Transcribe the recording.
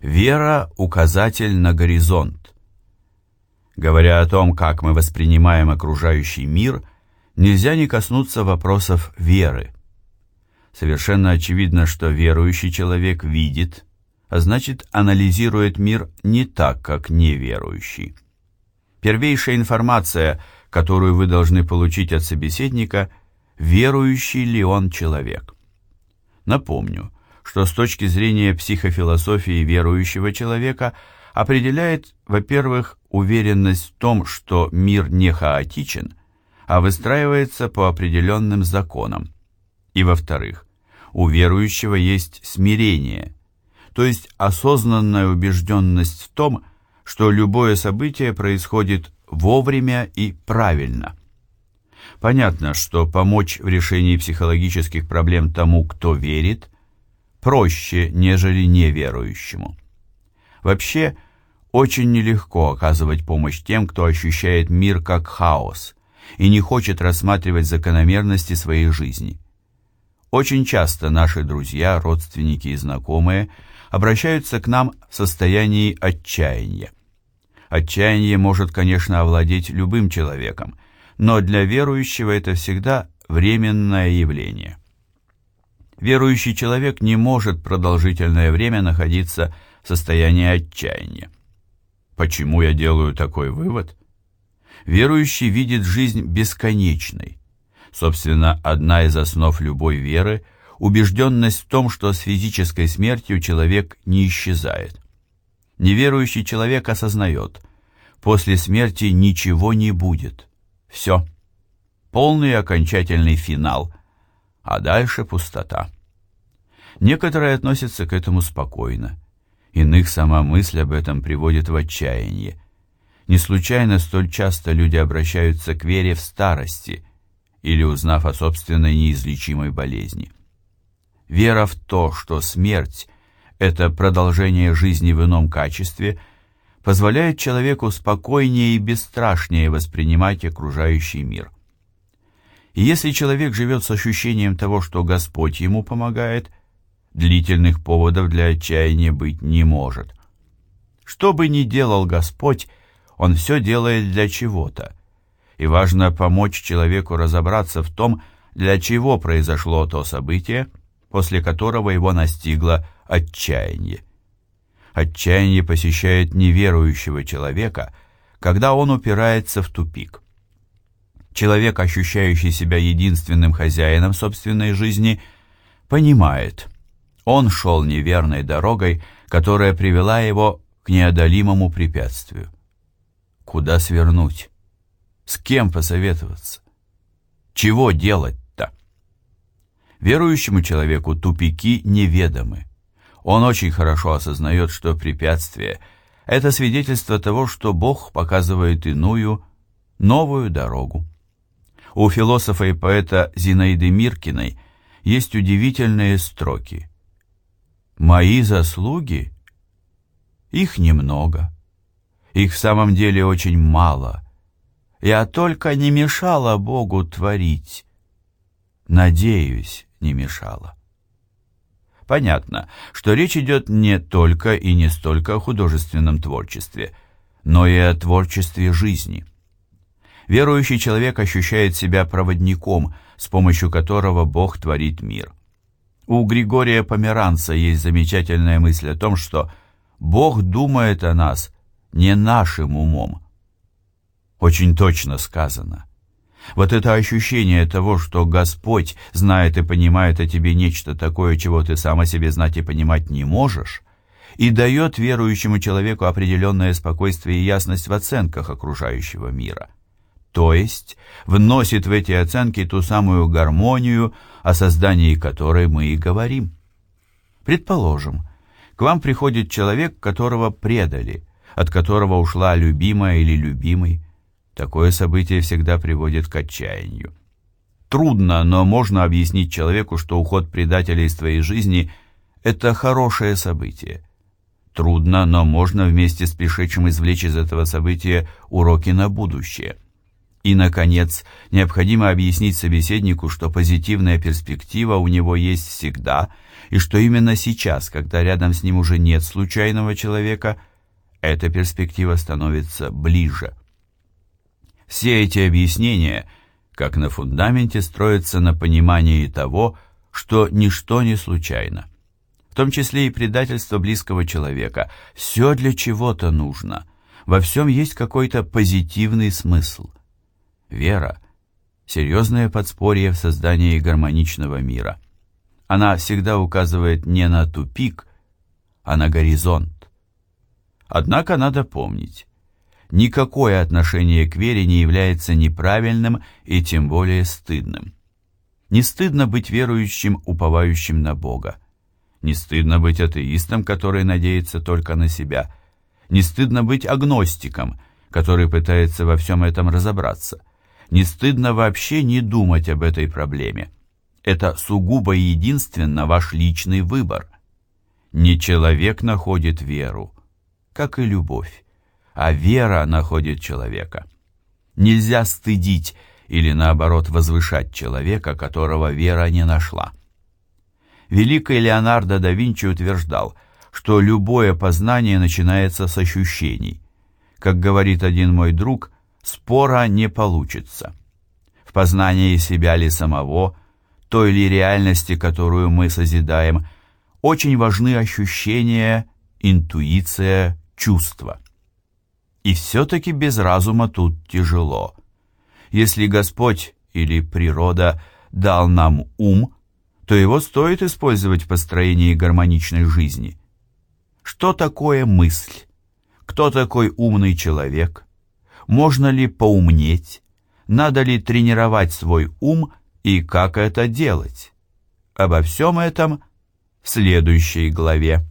Вера – указатель на горизонт. Говоря о том, как мы воспринимаем окружающий мир, нельзя не коснуться вопросов веры. Совершенно очевидно, что верующий человек видит, а значит анализирует мир не так, как неверующий. Первейшая информация, которую вы должны получить от собеседника, верующий ли он человек. Напомню, что с точки зрения психофилософии верующего человека определяет, во-первых, уверенность в том, что мир не хаотичен, а выстраивается по определенным законам, и, во-вторых, у верующего есть смирение, то есть осознанная убежденность в том, что любое событие происходит вовремя и правильно. Понятно, что помочь в решении психологических проблем тому, кто верит, проще, нежели неверующему. Вообще, очень нелегко оказывать помощь тем, кто ощущает мир как хаос и не хочет рассматривать закономерности своей жизни. Очень часто наши друзья, родственники и знакомые обращаются к нам в состоянии отчаяния. Отчаяние может, конечно, овладеть любым человеком, но для верующего это всегда временное явление. Верующий человек не может продолжительное время находиться в состоянии отчаяния. Почему я делаю такой вывод? Верующий видит жизнь бесконечной. Собственно, одна из основ любой веры – убежденность в том, что с физической смертью человек не исчезает. Неверующий человек осознает, после смерти ничего не будет. Все. Полный окончательный финал – а дальше пустота. Некоторые относятся к этому спокойно. Иных сама мысль об этом приводит в отчаяние. Не случайно столь часто люди обращаются к вере в старости или узнав о собственной неизлечимой болезни. Вера в то, что смерть – это продолжение жизни в ином качестве, позволяет человеку спокойнее и бесстрашнее воспринимать окружающий мир. И если человек живет с ощущением того, что Господь ему помогает, длительных поводов для отчаяния быть не может. Что бы ни делал Господь, Он все делает для чего-то. И важно помочь человеку разобраться в том, для чего произошло то событие, после которого его настигло отчаяние. Отчаяние посещает неверующего человека, когда он упирается в тупик. Человек, ощущающий себя единственным хозяином собственной жизни, понимает, он шел неверной дорогой, которая привела его к неодолимому препятствию. Куда свернуть? С кем посоветоваться? Чего делать-то? Верующему человеку тупики неведомы. Он очень хорошо осознает, что препятствие – это свидетельство того, что Бог показывает иную, новую дорогу. У философа и поэта Зинаиды Миркиной есть удивительные строки. «Мои заслуги? Их немного. Их в самом деле очень мало. Я только не мешала Богу творить. Надеюсь, не мешала». Понятно, что речь идет не только и не столько о художественном творчестве, но и о творчестве жизни – верующий человек ощущает себя проводником, с помощью которого Бог творит мир. У Григория Померанца есть замечательная мысль о том, что Бог думает о нас не нашим умом. Очень точно сказано. Вот это ощущение того, что Господь знает и понимает о тебе нечто такое, чего ты сам о себе знать и понимать не можешь, и дает верующему человеку определенное спокойствие и ясность в оценках окружающего мира то есть вносит в эти оценки ту самую гармонию, о создании которой мы и говорим. Предположим, к вам приходит человек, которого предали, от которого ушла любимая или любимый. Такое событие всегда приводит к отчаянию. Трудно, но можно объяснить человеку, что уход предателя из твоей жизни – это хорошее событие. Трудно, но можно вместе с пришедшим извлечь из этого события уроки на будущее – И, наконец, необходимо объяснить собеседнику, что позитивная перспектива у него есть всегда, и что именно сейчас, когда рядом с ним уже нет случайного человека, эта перспектива становится ближе. Все эти объяснения, как на фундаменте, строятся на понимании того, что ничто не случайно. В том числе и предательство близкого человека. Все для чего-то нужно. Во всем есть какой-то позитивный смысл. Вера – серьезное подспорье в создании гармоничного мира. Она всегда указывает не на тупик, а на горизонт. Однако надо помнить, никакое отношение к вере не является неправильным и тем более стыдным. Не стыдно быть верующим, уповающим на Бога. Не стыдно быть атеистом, который надеется только на себя. Не стыдно быть агностиком, который пытается во всем этом разобраться. Не стыдно вообще не думать об этой проблеме. Это сугубо и единственно ваш личный выбор. Не человек находит веру, как и любовь, а вера находит человека. Нельзя стыдить или наоборот возвышать человека, которого вера не нашла. Великий Леонардо да Винчи утверждал, что любое познание начинается с ощущений. Как говорит один мой друг, спора не получится. В познании себя ли самого, той ли реальности, которую мы созидаем, очень важны ощущения, интуиция, чувства. И все-таки без разума тут тяжело. Если Господь или природа дал нам ум, то его стоит использовать в построении гармоничной жизни. Что такое мысль? Кто такой умный человек? Можно ли поумнеть, надо ли тренировать свой ум и как это делать. Обо всем этом в следующей главе.